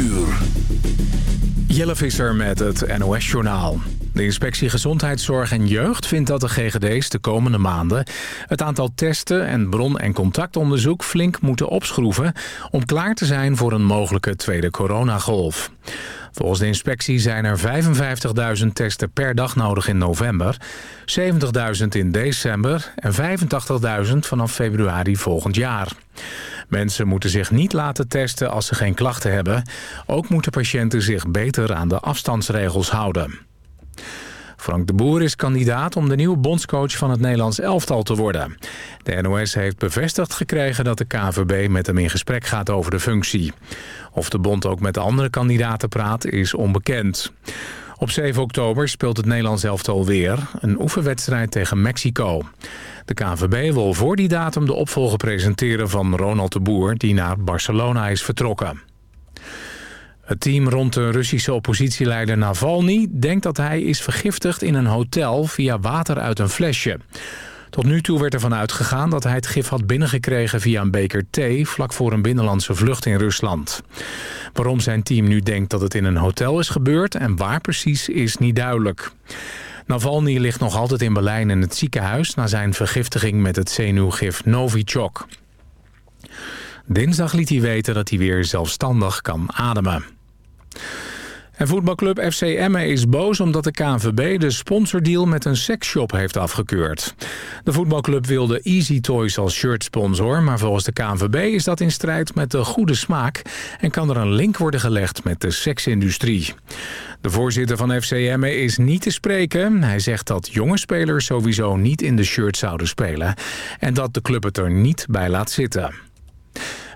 uur. Jelle Visser met het NOS-journaal. De Inspectie Gezondheidszorg en Jeugd vindt dat de GGD's de komende maanden... het aantal testen en bron- en contactonderzoek flink moeten opschroeven... om klaar te zijn voor een mogelijke tweede coronagolf. Volgens de inspectie zijn er 55.000 testen per dag nodig in november... 70.000 in december en 85.000 vanaf februari volgend jaar. Mensen moeten zich niet laten testen als ze geen klachten hebben. Ook moeten patiënten zich beter aan de afstandsregels houden. Frank de Boer is kandidaat om de nieuwe bondscoach van het Nederlands elftal te worden. De NOS heeft bevestigd gekregen dat de KVB met hem in gesprek gaat over de functie. Of de bond ook met de andere kandidaten praat is onbekend. Op 7 oktober speelt het Nederlands elftal weer een oefenwedstrijd tegen Mexico. De KVB wil voor die datum de opvolger presenteren van Ronald de Boer... die naar Barcelona is vertrokken. Het team rond de Russische oppositieleider Navalny denkt dat hij is vergiftigd in een hotel via water uit een flesje. Tot nu toe werd ervan uitgegaan dat hij het gif had binnengekregen via een beker thee vlak voor een binnenlandse vlucht in Rusland. Waarom zijn team nu denkt dat het in een hotel is gebeurd en waar precies is niet duidelijk. Navalny ligt nog altijd in Berlijn in het ziekenhuis... na zijn vergiftiging met het zenuwgif Novichok. Dinsdag liet hij weten dat hij weer zelfstandig kan ademen. En voetbalclub FC Emmen is boos omdat de KNVB de sponsordeal met een seksshop heeft afgekeurd. De voetbalclub wilde Easy Toys als shirtsponsor, maar volgens de KNVB is dat in strijd met de goede smaak en kan er een link worden gelegd met de seksindustrie. De voorzitter van FC Emmen is niet te spreken. Hij zegt dat jonge spelers sowieso niet in de shirt zouden spelen en dat de club het er niet bij laat zitten.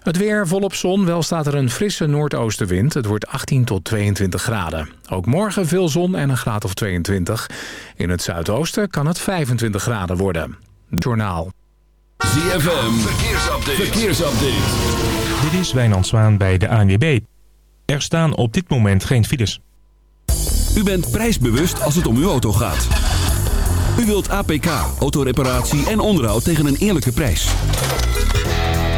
Het weer volop zon, wel staat er een frisse noordoostenwind. Het wordt 18 tot 22 graden. Ook morgen veel zon en een graad of 22. In het zuidoosten kan het 25 graden worden. Journaal. ZFM, verkeersupdate. verkeersupdate. Dit is Wijnand Zwaan bij de ANWB. Er staan op dit moment geen files. U bent prijsbewust als het om uw auto gaat. U wilt APK, autoreparatie en onderhoud tegen een eerlijke prijs.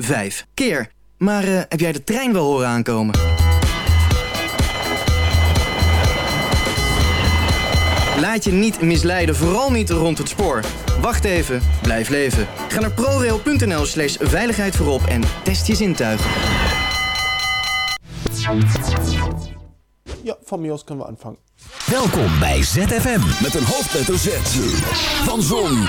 Vijf keer. Maar eh, heb jij de trein wel horen aankomen? Laat je niet misleiden, vooral niet rond het spoor. Wacht even, blijf leven. Ga naar prorail.nl slash veiligheid voorop en test je zintuigen. Ja, van Mios kunnen we aanvangen. Welkom bij ZFM met een hoofdletter Z. Van Zon,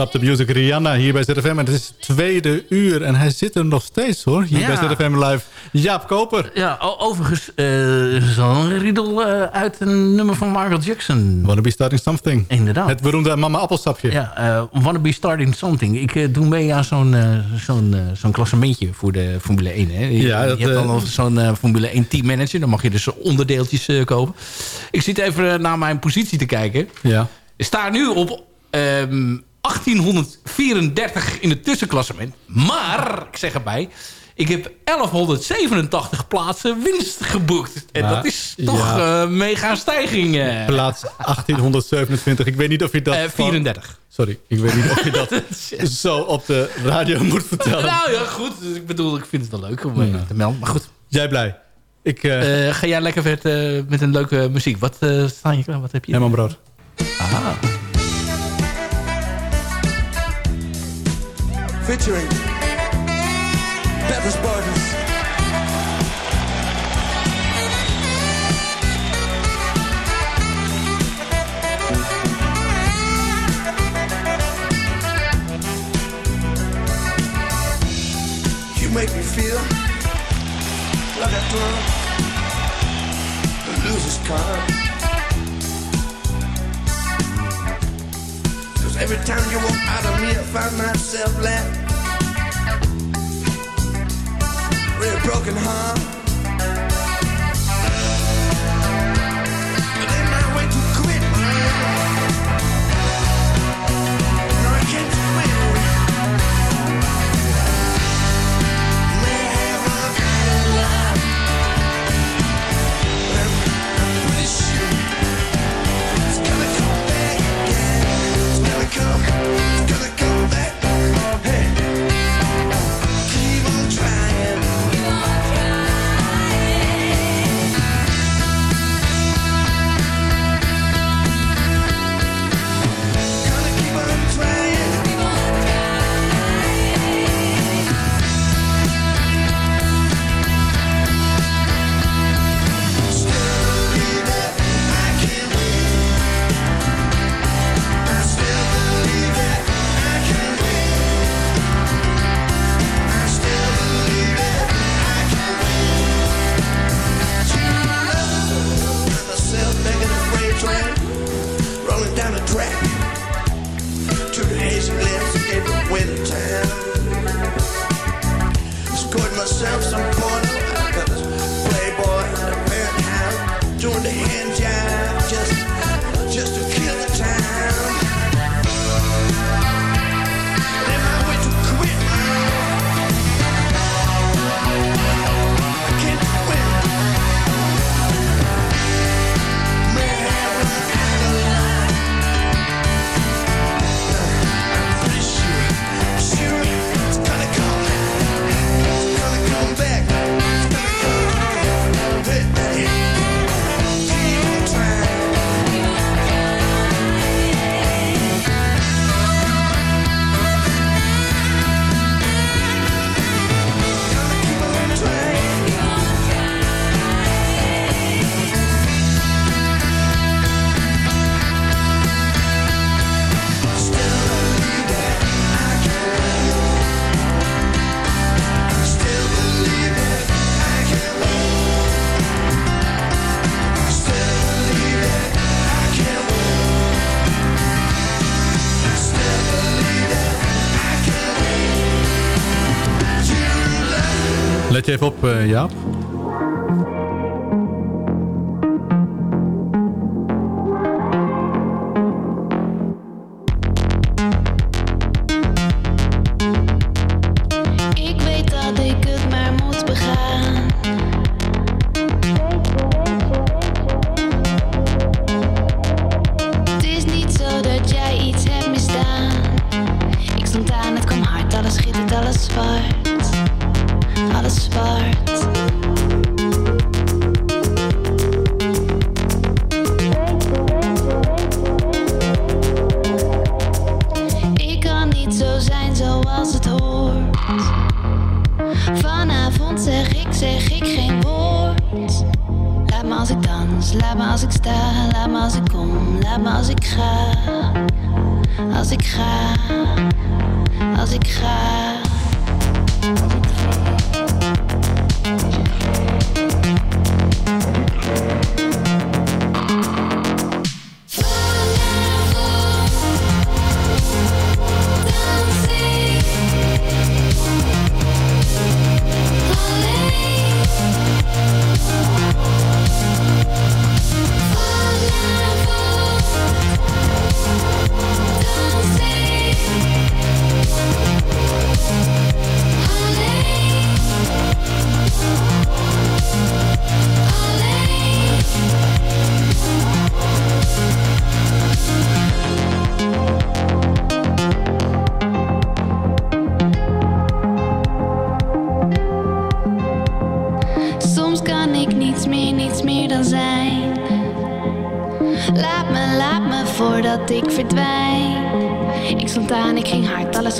Stop the Music Rihanna hier bij ZFM. En het is tweede uur en hij zit er nog steeds hoor. Hier Ja. bij ZFM Live. Jaap Koper. Ja, overigens eh, er al een riedel eh, uit een nummer van Michael Jackson. Wanna be starting something. Inderdaad. Het beroemde mama appelsapje. Ja, eh Wanna Be Starting Something. Ik eh, doe mee aan zo'n eh, zo'n eh, zo'n klassementje voor de Formule 1. Hè. Je, Ja, dat, je hebt dan eh, zo'n eh, Formule 1 teammanager. Dan mag je dus onderdeeltjes eh, kopen. Ik zit even eh, naar mijn positie te kijken. Ja. Ik sta nu op ehm 1834 in het tussenklassement. Maar, ik zeg erbij... Ik heb 1187 plaatsen winst geboekt. En Maar, dat is toch ja. eh, mega stijging. eh. Plaats 1827. Ik weet niet of je dat... Eh, van- 34. Sorry, ik weet niet of je dat zo op de radio moet vertellen. Nou ja, goed. Dus ik bedoel, ik vind het wel leuk om eh, te melden. Maar goed. Jij blij? Ik, eh Eh, ga jij lekker verder eh, met een leuke muziek. Wat eh sta je klaar? Wat heb je? Herman Brood. Aha. Featuring Pepper Spartans. You make me feel like a drunk, a loser's card. Every time you walk out of me, I find myself laughing. With a broken heart. Vanavond zeg ik, zeg ik geen woord. Laat me als ik dans, laat me als ik sta, laat me als ik kom, laat me als ik ga. Als ik ga, als ik ga. Soms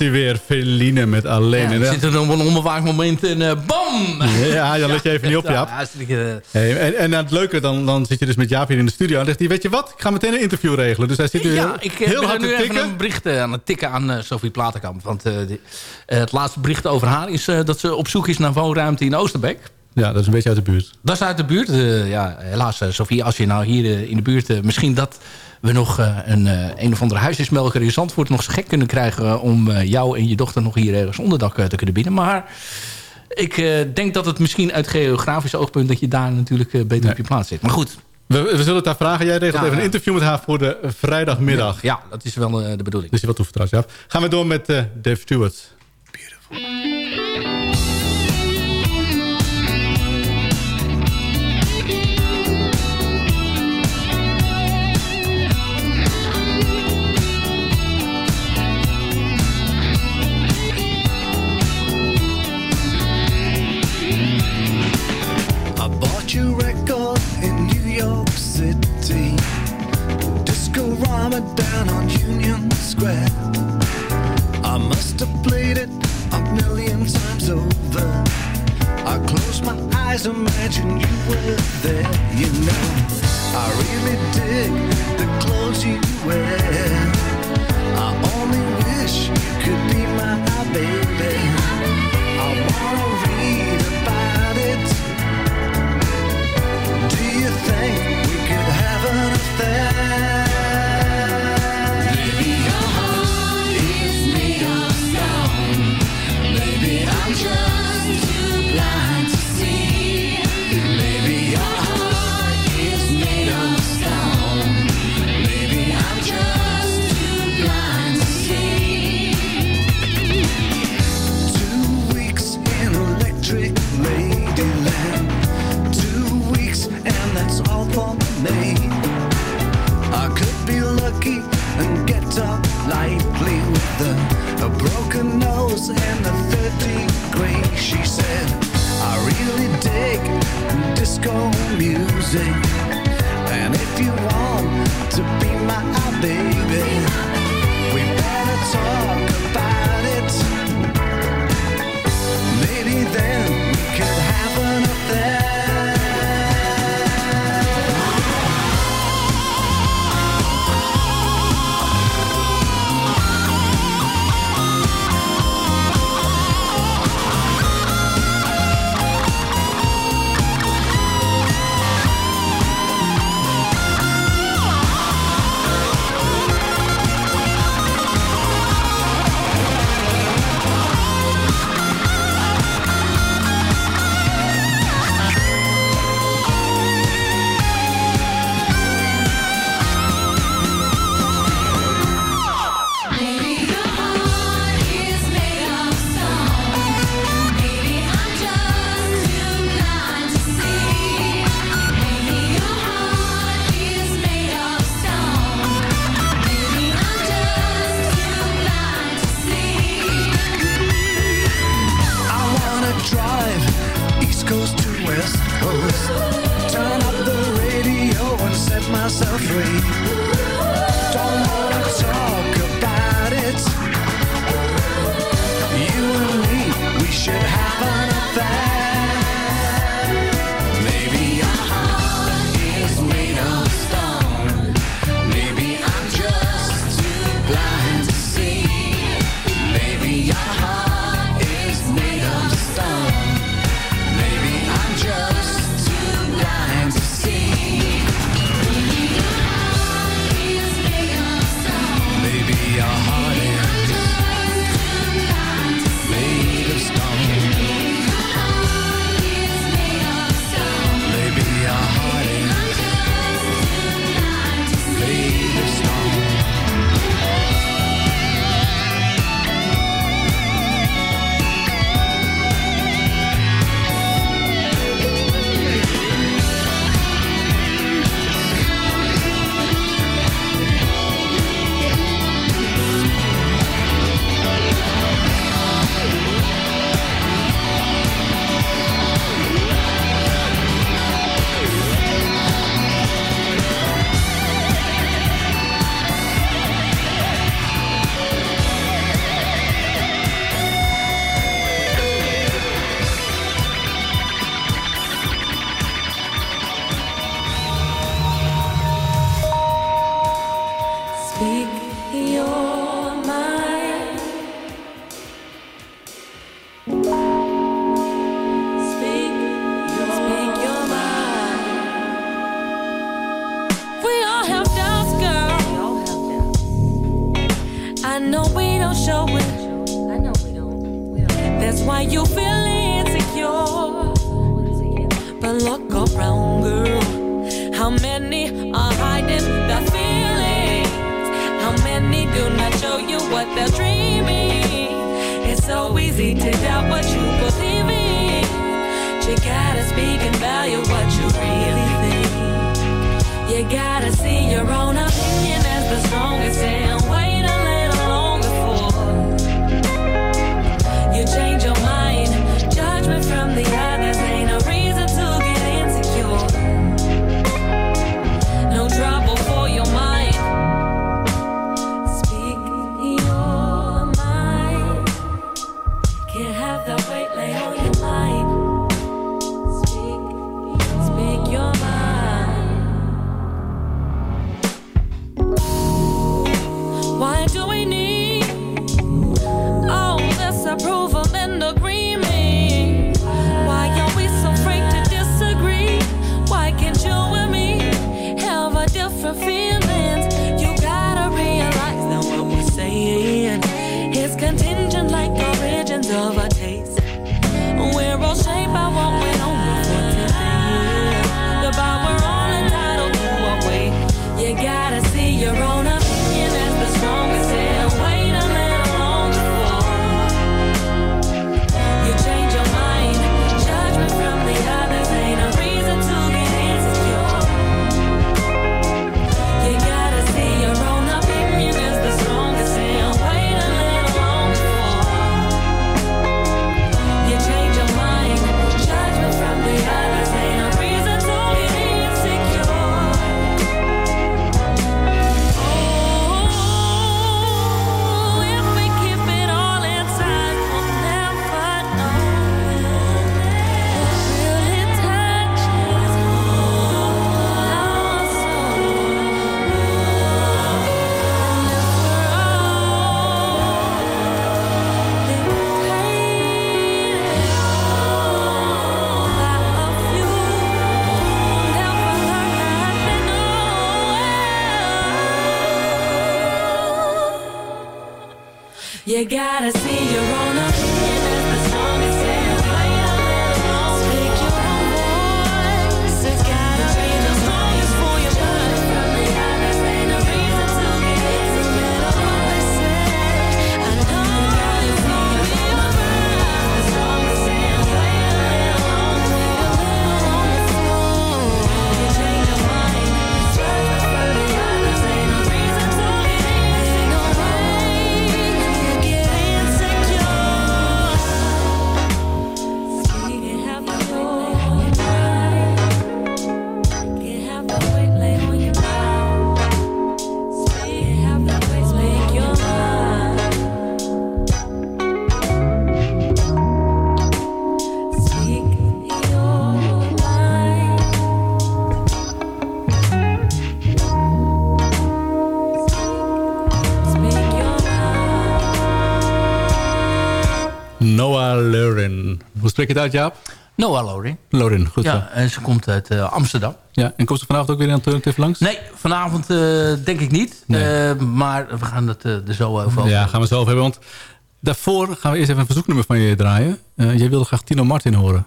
Hij weer. Feline met alleen. Ja, En we ja, zitten op een onbewaakt moment en eh, bam! Ja, dan let je even niet op, Jaap. Eh, Hey, en, en het leuke, dan, dan zit je dus met Jaap hier in de studio. En zegt hij, weet je wat, ik ga meteen een interview regelen. Dus hij zit nu ja, ik eh, heel ben hard er nu te even tikken. een bericht aan het tikken aan Sophie Platenkamp. Want die- het laatste bericht over haar is dat ze op zoek is naar woonruimte in Oosterbeek. Ja, dat is een beetje uit de buurt. Dat is uit de buurt. Ja, helaas, Sophie, als je nou hier in de buurt... misschien dat we nog eh, een, eh, een of andere huisjesmelker in Zandvoort... nog zo gek kunnen krijgen eh, om eh, jou en je dochter nog hier ergens onderdak te kunnen bieden. Maar ik eh, denk dat het misschien uit geografisch oogpunt... dat je daar natuurlijk beter op je plaats zit. Maar goed. We, we zullen het daar vragen. Jij regelt Ja, even een ja. interview met haar voor de vrijdagmiddag. Ja, dat is wel eh, de bedoeling. Dus je wat toevertrouwd, Jaap. Gaan we door met eh, Dave Stewart. Beautiful. down on Union Square. I must have played it a million times over. I close my eyes, imagine you were there, you know. I really dig the clothes you wear. I only wish you could be my baby. I wanna read. make disco music. And if you want to be my baby, we better talk about it. Maybe then we could have an affair. You gotta see your own as the song is spreek je het uit, Jaap? Noah Loren. Loren, goed zo. Ja, en ze komt uit eh, Amsterdam. Ja, en komt ze vanavond ook weer in Alternative langs? Nee, vanavond eh, denk ik niet. Eh, maar we gaan het eh, er zo over Ja, gaan we zo over hebben. Want daarvoor gaan we eerst even een verzoeknummer van je draaien. Eh, jij wilde graag Tino Martin horen.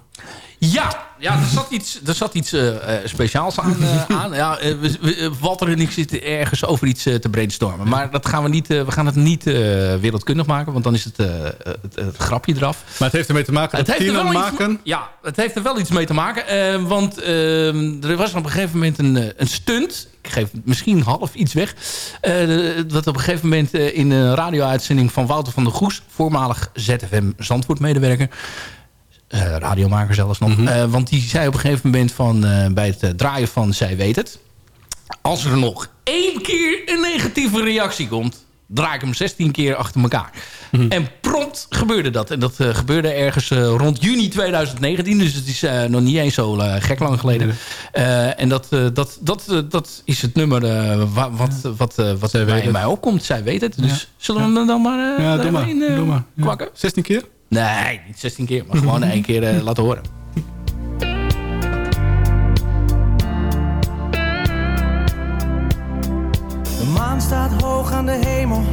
Ja, ja er zat iets, er zat iets eh, eh, speciaals aan. eh, aan. Ja, we- we- Walter en ik zitten ergens over iets te brainstormen. Maar dat gaan we, niet, we gaan het niet wereldkundig maken. Want dan is het, het, het grapje eraf. Maar het heeft ermee te maken dat Het heeft er wel iets- maken... Ja, het heeft er wel iets mee te maken. want eh, er was op een gegeven moment een, een stunt. Ik geef misschien half iets weg. dat op een gegeven moment in een radio-uitzending van Wouter van der Goes... voormalig ZFM Zandvoort-medewerker... eh, radiomaker zelfs nog. eh, want die zei op een gegeven moment van, eh, bij het draaien van Zij Weet Het... als er nog één keer een negatieve reactie komt... draai ik hem 16 keer achter elkaar. En prompt gebeurde dat. En dat gebeurde ergens rond juni 2019. Dus het is nog niet eens zo gek lang geleden. En dat, dat, dat, dat is het nummer wa- wat, wat, wat Zij bij mij opkomt. Zij weet het. Dus Ja. zullen we hem dan maar, Ja, doe maar. doe maar. Ja. kwakken? 16 keer? Nee, niet 16 keer. Maar gewoon één keer eh, laten horen. De maan staat hoog aan de hemel.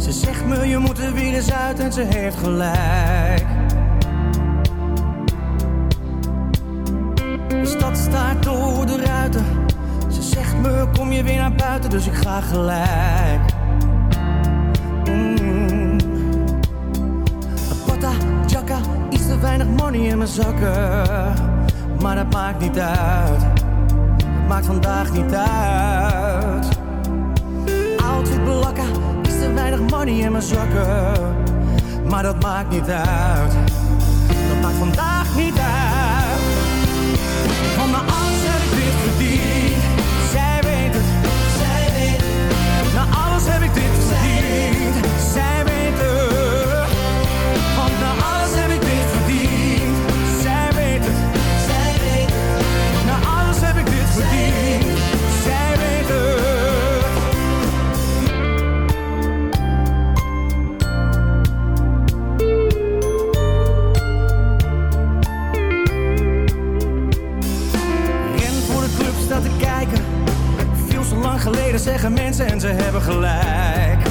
Ze zegt me je moet er weer eens uit en ze heeft gelijk. De stad staat door de ruiten. Ze zegt me kom je weer naar buiten, dus ik ga gelijk. Jacka, iets te weinig money in mijn zakken. Maar dat maakt niet uit. Dat maakt vandaag niet uit. Outfit blakken, is te weinig money in mijn zakken. Maar dat maakt niet uit. Dat maakt vandaag niet uit. Lang geleden zeggen mensen en ze hebben gelijk.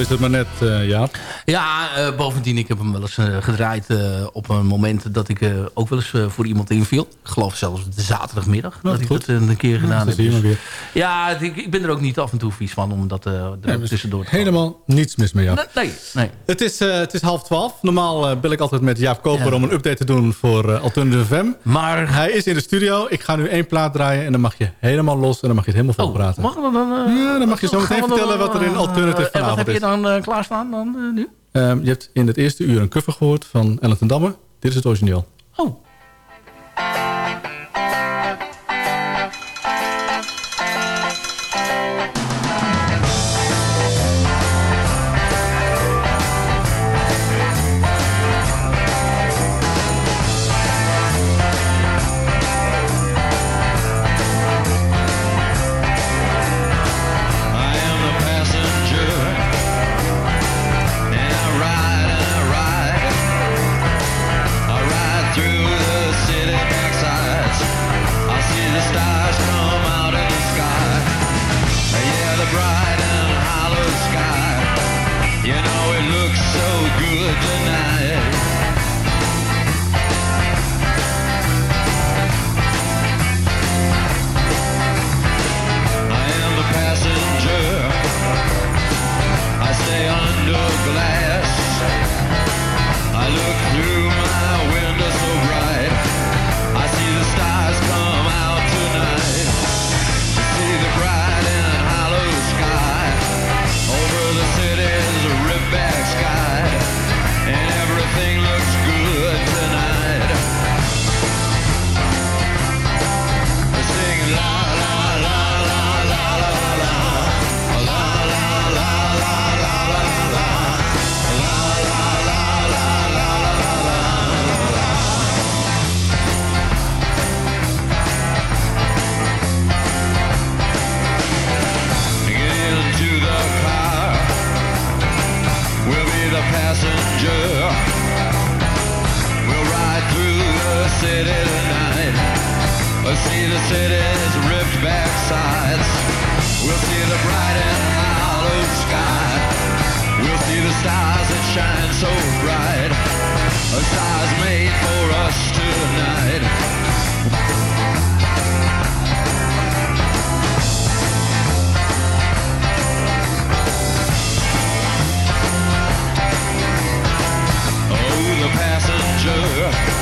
Is het maar net, Jaap. Ja, eh, bovendien, ik heb hem wel eens eh, gedraaid op een moment dat ik ook wel eens voor iemand inviel. Ik geloof zelfs de zaterdagmiddag Nou, dat ik dat een keer gedaan heb. Dus- weer. ja, ik, ik ben er ook niet af en toe vies van om dat er Nee, tussendoor te Helemaal niets mis met Jaap. Nee, nee. Het is, het is half twaalf. Normaal bel ik altijd met Jaap Koper Ja. om een update te doen voor Alternative FM. Maar... Hij is in de studio. Ik ga nu één plaat draaien en dan mag je helemaal los en dan mag je het helemaal vol praten. Mag dan, Ja, dan mag je zo meteen vertellen wat er in Alternative vanavond is. Dan eh, klaarstaan dan eh, nu? Ehm, je hebt in het eerste uur een cover gehoord van Ellen ten Damme. Dit is het origineel. Oh. So good tonight. We'll see the city's ripped back sides. We'll see the bright and hollow sky. We'll see the stars that shine so bright. A stars made for us tonight. Oh, the passenger.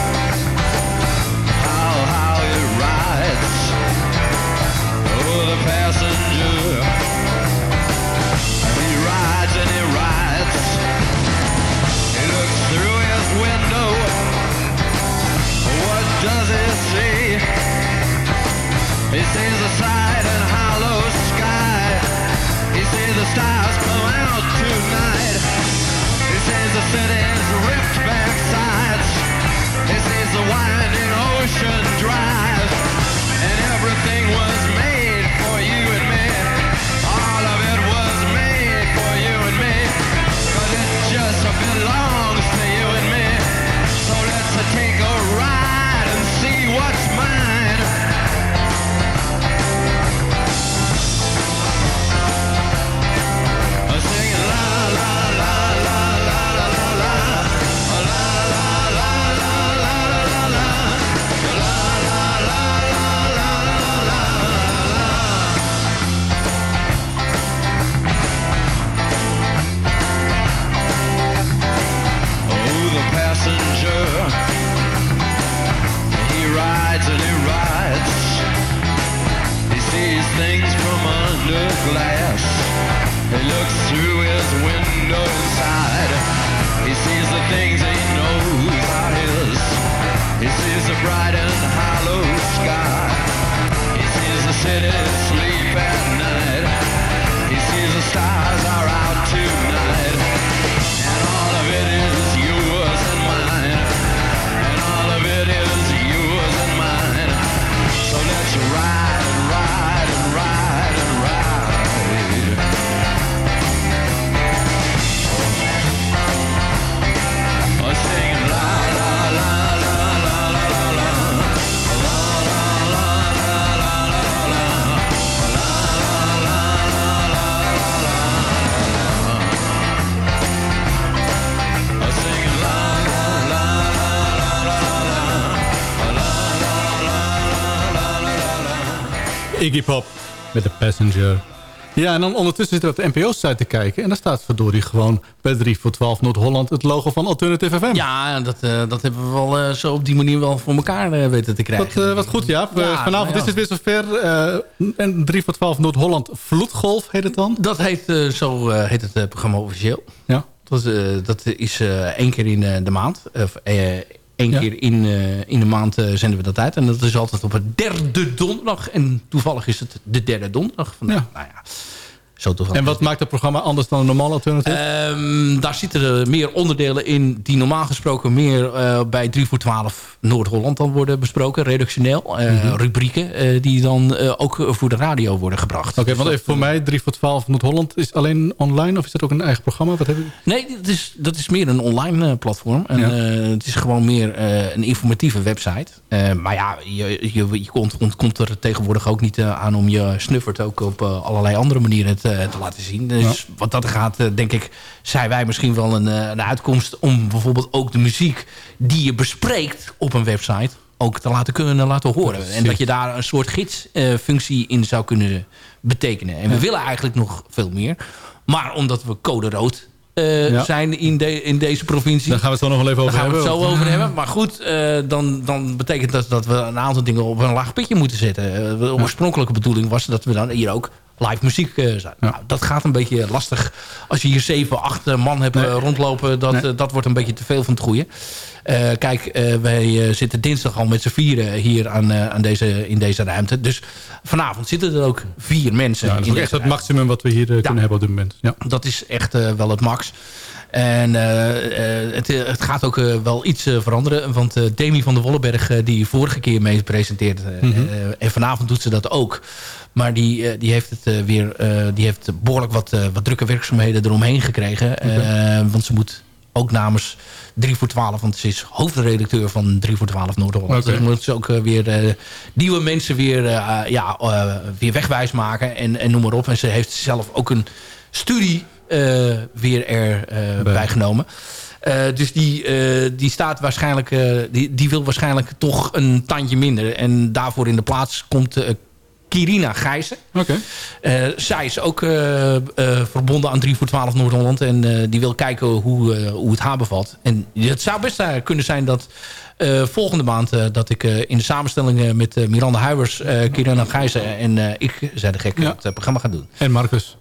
The passenger. He rides and he rides. He looks through his window. What does he see? He sees the side and hollow sky. He sees the stars come out tonight. He sees the city's ripped back sides. He sees the winding things from under glass. He looks through his window side. He sees the things he knows are his. He sees the bright and hollow sky. He sees the city sleep at night. Iggy Pop met de Passenger. Ja, en dan ondertussen zitten we op de NPO-site te kijken. En daar staat verdorie gewoon bij 3 voor 12 Noord-Holland... het logo van Alternative FM. Ja, dat, eh, dat hebben we wel eh, zo op die manier wel voor elkaar eh, weten te krijgen. Wat, eh, wat goed, Jaap. Ja, vanavond nou ja. is het weer zover. en 3 voor 12 Noord-Holland Vloedgolf heet het dan? Dat heet, zo heet het programma officieel. Ja. Dat, dat is één keer in de maand. Of Ja. keer in, eh, in de maand eh, zenden we dat uit. En dat is altijd op het derde donderdag. En toevallig is het de derde donderdag. Vandaag. Ja. Nou ja, zo. En wat maakt het programma anders dan een normaal Alternative? Ehm, daar zitten er meer onderdelen in die normaal gesproken meer eh, bij 3 voor 12 Noord-Holland dan worden besproken, redactioneel. Eh, Mhm. Rubrieken eh, die dan eh, ook voor de radio worden gebracht. Oké, want even voor mij, 3 voor 12 Noord-Holland is alleen online of is dat ook een eigen programma? Wat heb ik? Nee, dat is, dat is meer een online platform. En, Ja. eh, het is gewoon meer eh, een informatieve website. Eh, maar ja, je, je, je komt, komt er tegenwoordig ook niet aan om je snuffert ook op allerlei andere manieren te, te laten zien. Dus wat dat gaat, eh, denk ik, zijn wij misschien wel een, eh, een uitkomst om bijvoorbeeld ook de muziek die je bespreekt op een website ook te laten kunnen laten horen. En dat je daar een soort gidsfunctie in zou kunnen betekenen. En we willen eigenlijk nog veel meer. Maar omdat we code rood eh, Ja. zijn in, de, in deze provincie. Daar gaan we het zo nog wel even Daar over gaan we het hebben. zo over hebben. Maar goed, eh, dan, dan betekent dat dat we een aantal dingen op een laag pitje moeten zetten. Eh, de oorspronkelijke bedoeling was dat we dan hier ook live muziek eh zijn. Nou, dat gaat een beetje lastig. Als je hier zeven, acht eh, man hebt eh, rondlopen, dat, dat wordt een beetje te veel van het goede. Kijk, wij zitten dinsdag al met z'n vieren hier aan, aan deze, in deze ruimte. Dus vanavond zitten er ook vier mensen Ja, dat is in echt het maximum wat we hier kunnen hebben op dit moment. Ja. dat is echt wel het max. En eh, eh, het, eh, het gaat ook wel iets veranderen. Want Demi van der Wolleberg, die vorige keer mee presenteert... eh, Mhm. en vanavond doet ze dat ook. Maar die, die heeft het weer... die heeft behoorlijk wat, wat drukke werkzaamheden eromheen gekregen. Eh, want ze moet ook namens 3 voor 12... want ze is hoofdredacteur van 3 voor 12 Noord-Holland. Dus moet ze ook weer nieuwe mensen weer, eh, ja, weer wegwijs maken. En, en noem maar op. En ze heeft zelf ook een studie weer erbij bij genomen. Eh, dus die, eh, die staat waarschijnlijk, eh, die, die wil waarschijnlijk toch een tandje minder. En daarvoor in de plaats komt eh, Kirina Gijzen. Eh, zij is ook eh, eh, verbonden aan 3 voor 12 Noord-Holland. En eh, die wil kijken hoe, eh, hoe het haar bevalt. En het zou best eh, kunnen zijn dat eh, volgende maand... eh, dat ik eh, in de samenstelling eh, met eh, Miranda Huibers, eh Kirina Gijzen en eh, ik, zei de gek, het eh, programma gaan doen. En Marcus.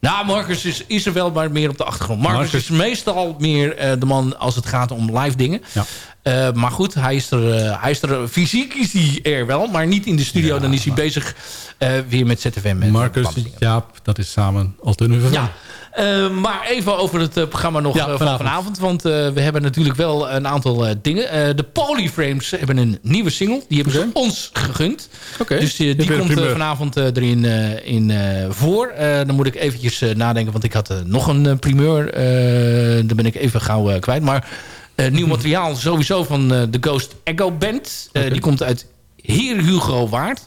Nou, Marcus is, is er wel, maar meer op de achtergrond. Marcus, Marcus. is meestal meer eh, de man als het gaat om live dingen. Eh, maar goed, hij is, er, eh, hij is er fysiek is hij er wel, maar niet in de studio. Dan is hij bezig weer met ZFM. en Marcus. Jaap, dat is samen Alternative FM. Ja. Eh, maar even over het eh, programma nog Ja, eh, van vanavond. vanavond. Want we hebben natuurlijk wel een aantal dingen. De Polyframes hebben een nieuwe single. Die hebben ze ons gegund. Dus die komt vanavond erin in, voor. Dan moet ik eventjes nadenken. Want ik had nog een primeur. Daar ben ik even gauw kwijt. Maar nieuw materiaal sowieso van de Ghost Echo Band. Die komt uit Heer Hugo Waard.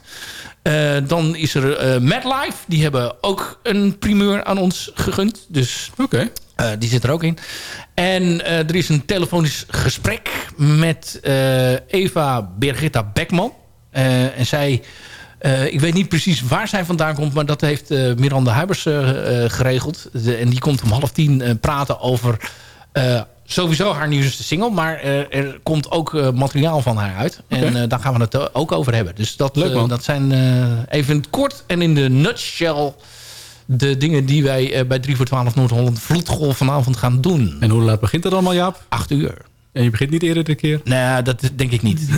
Eh, dan is er eh Madlife. Die hebben ook een primeur aan ons gegund. Dus Oké. eh, die zit er ook in. En er is een telefonisch gesprek met Eva Birgitta Beckman. En zij... ik weet niet precies waar zij vandaan komt... maar dat heeft Miranda Huibers geregeld. De- en die komt om half tien praten over sowieso haar nieuwste single. Maar eh, er komt ook eh, materiaal van haar uit. En uh, daar gaan we het ook over hebben. Dus dat, dat zijn even kort en in de nutshell... de dingen die wij bij 3 voor 12 Noord-Holland Vloedgolf vanavond gaan doen. En hoe laat begint dat allemaal, Jaap? Acht uur. En je begint niet eerder dit keer? Nou, dat denk ik niet.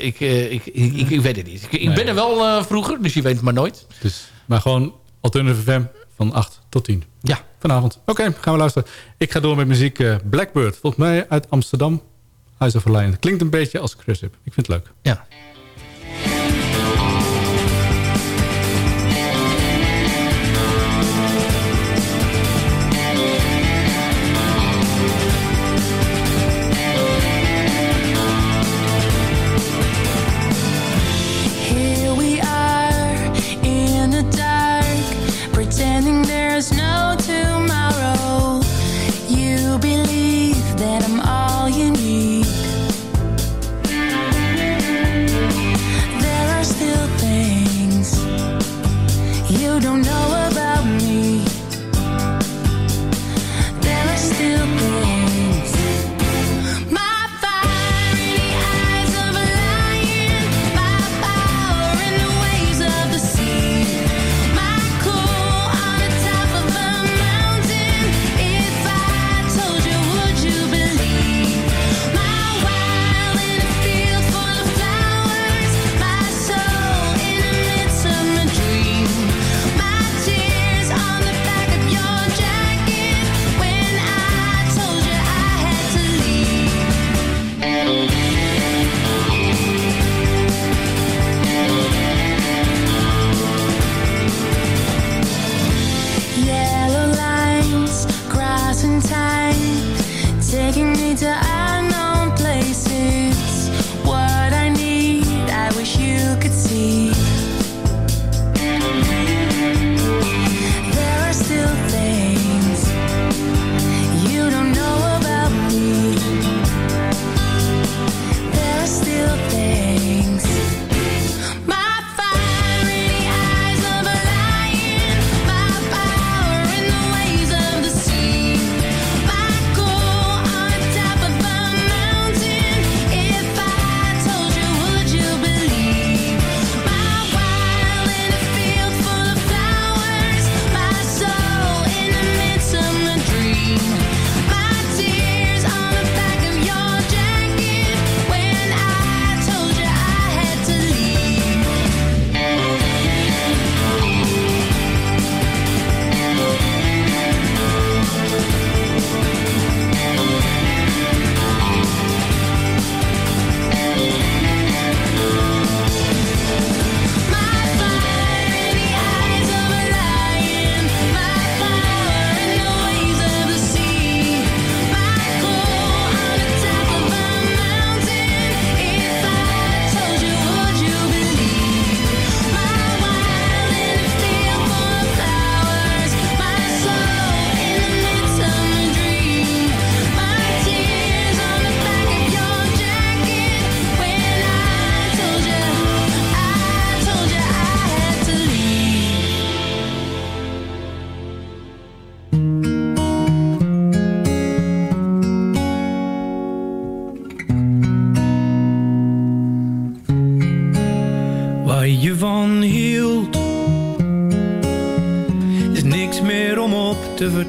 ik, ik, ik, ik, weet het niet. Ik, ben er wel vroeger, dus je weet het maar nooit. Dus, maar gewoon Alternative FM van 8 tot 10. Ja, vanavond. Oké, gaan we luisteren. Ik ga door met muziek eh, Blackbird. Volgens mij uit Amsterdam. Huis of Klinkt een beetje als Chris Ik vind het leuk. Ja.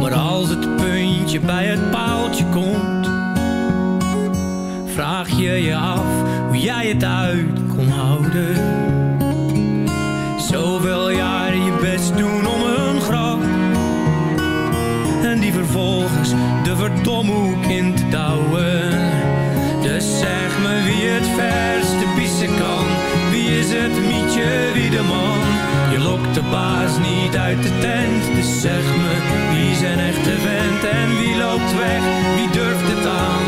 Maar als het puntje bij het paaltje komt, vraag je je af hoe jij het uit kon houden. Baas niet uit de tent, dus zeg me, wie zijn echte vent en wie loopt weg, wie durft het aan?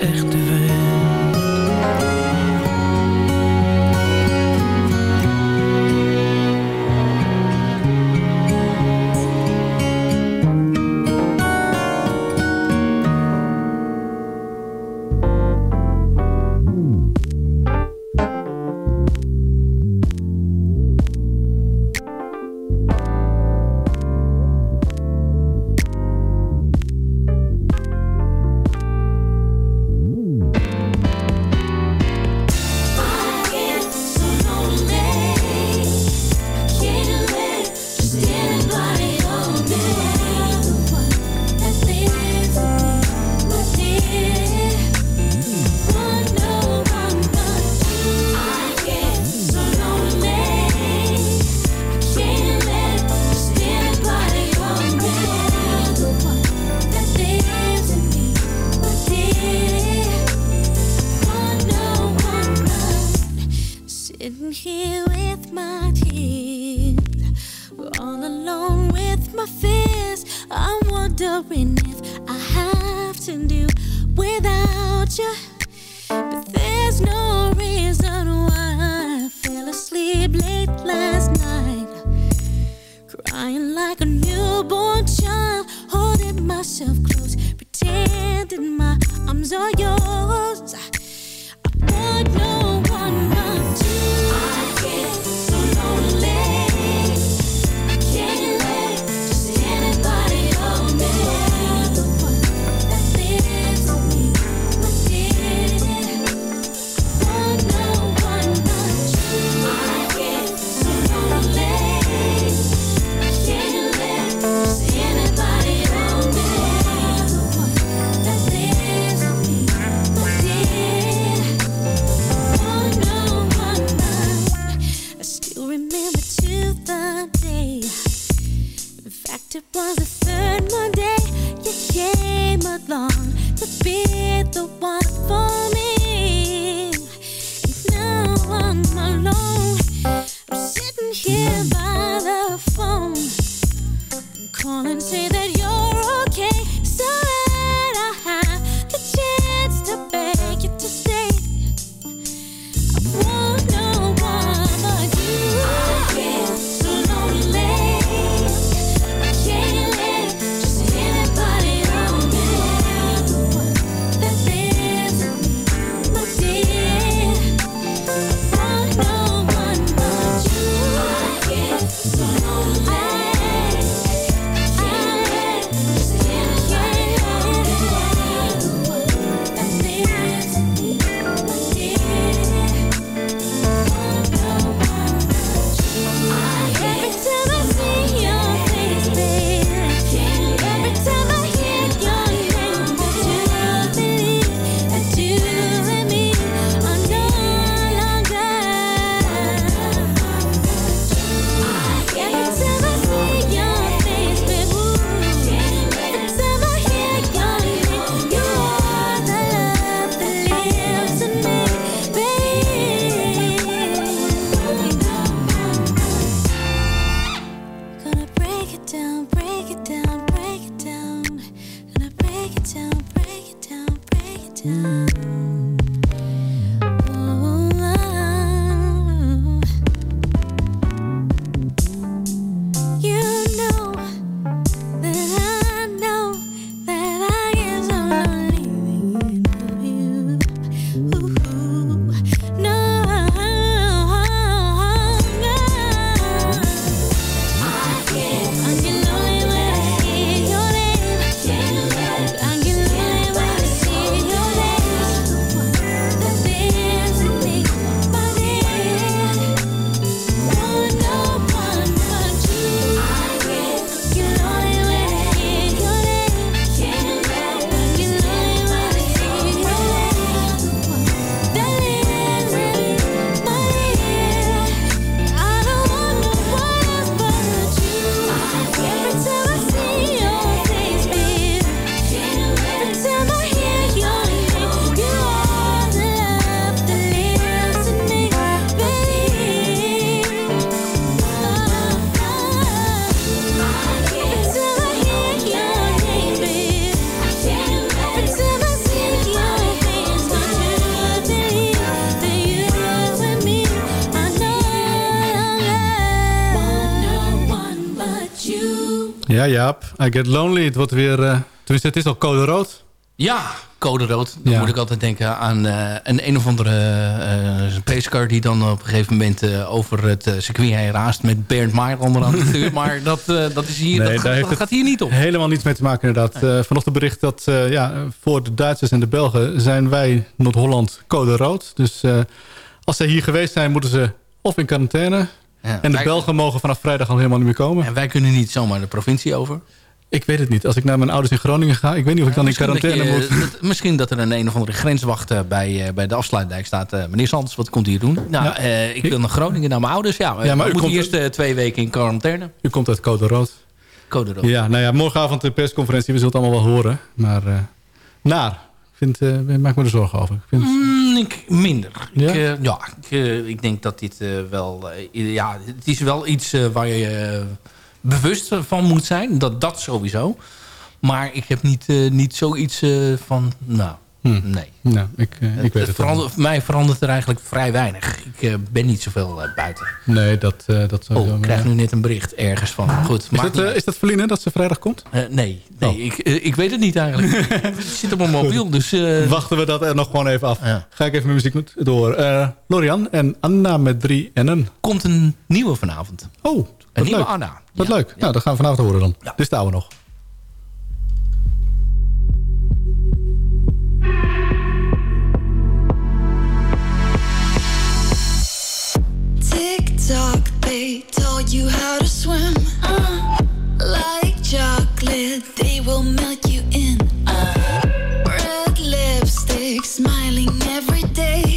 echt Mm. Jaap. I get lonely. Het wordt weer... eh, tenminste, het is al code rood. Ja, code rood. Dan Ja. moet ik altijd denken aan eh, een een of andere uh, pacecar... die dan op een gegeven moment eh, over het eh, circuit heen raast... met Bernd Maier onderaan stuur. Maar dat, eh, dat, is hier, Nee, dat, gaat- hier niet op. Helemaal niets mee te maken inderdaad. Eh, vanochtend bericht dat eh, ja, voor de Duitsers en de Belgen... zijn wij, Noord-Holland, code rood. Dus eh, als zij hier geweest zijn, moeten ze of in quarantaine... Ja, en de wij- Belgen mogen vanaf vrijdag al helemaal niet meer komen. En wij kunnen niet zomaar de provincie over. Ik weet het niet. Als ik naar mijn ouders in Groningen ga... ik weet niet of ik dan in dat quarantaine je- moet. dat- misschien dat er een een of andere grenswacht eh, bij, eh, bij de afsluitdijk staat. Eh, meneer Sanders, wat komt u hier doen? Nou, Ja. eh, ik wil naar Groningen, naar mijn ouders. Ja, Ja, maar u moeten komt- eerst eh, twee weken in quarantaine. U komt uit code rood. Code rood. Ja, nou ja, morgenavond de persconferentie. We zullen het allemaal wel horen. Maar eh, naar. Ik vind, eh, ik maak me er zorgen over. Ik vind, Mm, ik, minder. Ja? Ik, eh, ja, ik, eh, ik denk dat dit wel... ja, het is wel iets waar je bewust van moet zijn. Dat, dat sowieso. Maar ik heb niet, niet zoiets van... Nou, Hm. nee. nou, ik, eh, ik weet het mij verandert er eigenlijk vrij weinig. Ik eh, ben niet zoveel eh, buiten. Nee, dat, dat zou Oh, ik krijg nu net een bericht ergens van. Goed, Is dat, is dat dat ze vrijdag komt? Nee, nee Oh. ik, ik weet het niet eigenlijk. ik zit op mijn mobiel, dus... Wachten we dat er nog gewoon even af. Ja. Ga ik even mijn muziek door. Lorian en Anna met drie N'en. komt een nieuwe vanavond. Oh, Een nieuwe leuk. Anna. Wat Ja. leuk. Nou, dat gaan we vanavond horen dan. Ja. Dit is de oude nog. Tick they taught you how to swim. Uh, like chocolate, they will melt you in. Uh, red lipstick, smiling every day.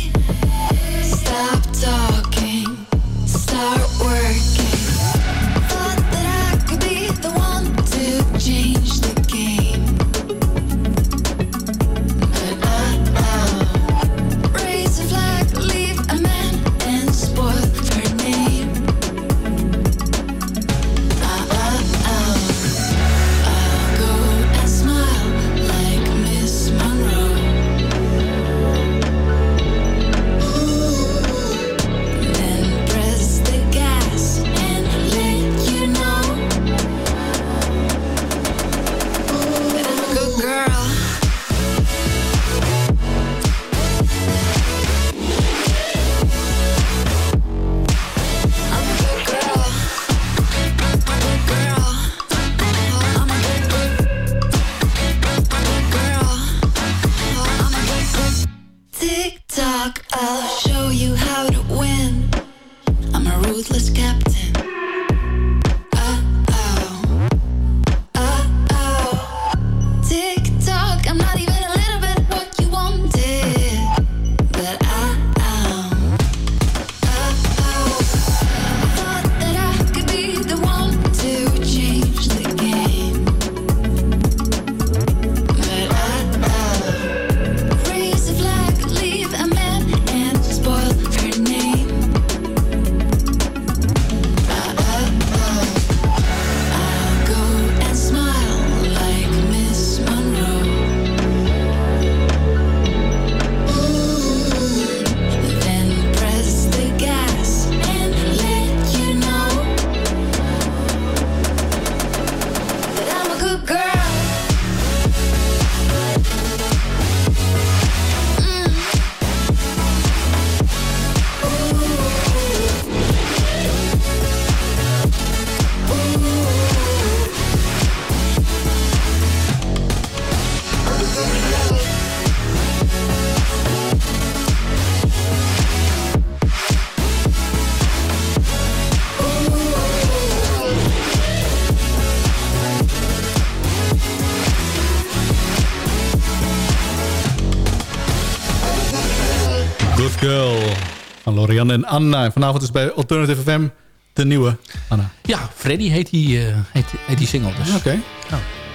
Lorian en Anna. En vanavond is bij Alternative FM de nieuwe Anna. Ja, Freddy heet die, eh, heet, heet die single dus. Oké.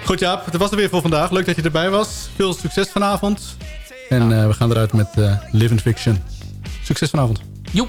Goed Jaap, het was er weer voor vandaag. Leuk dat je erbij was. Veel succes vanavond. En eh, we gaan eruit met eh Living Fiction. Succes vanavond. Joep.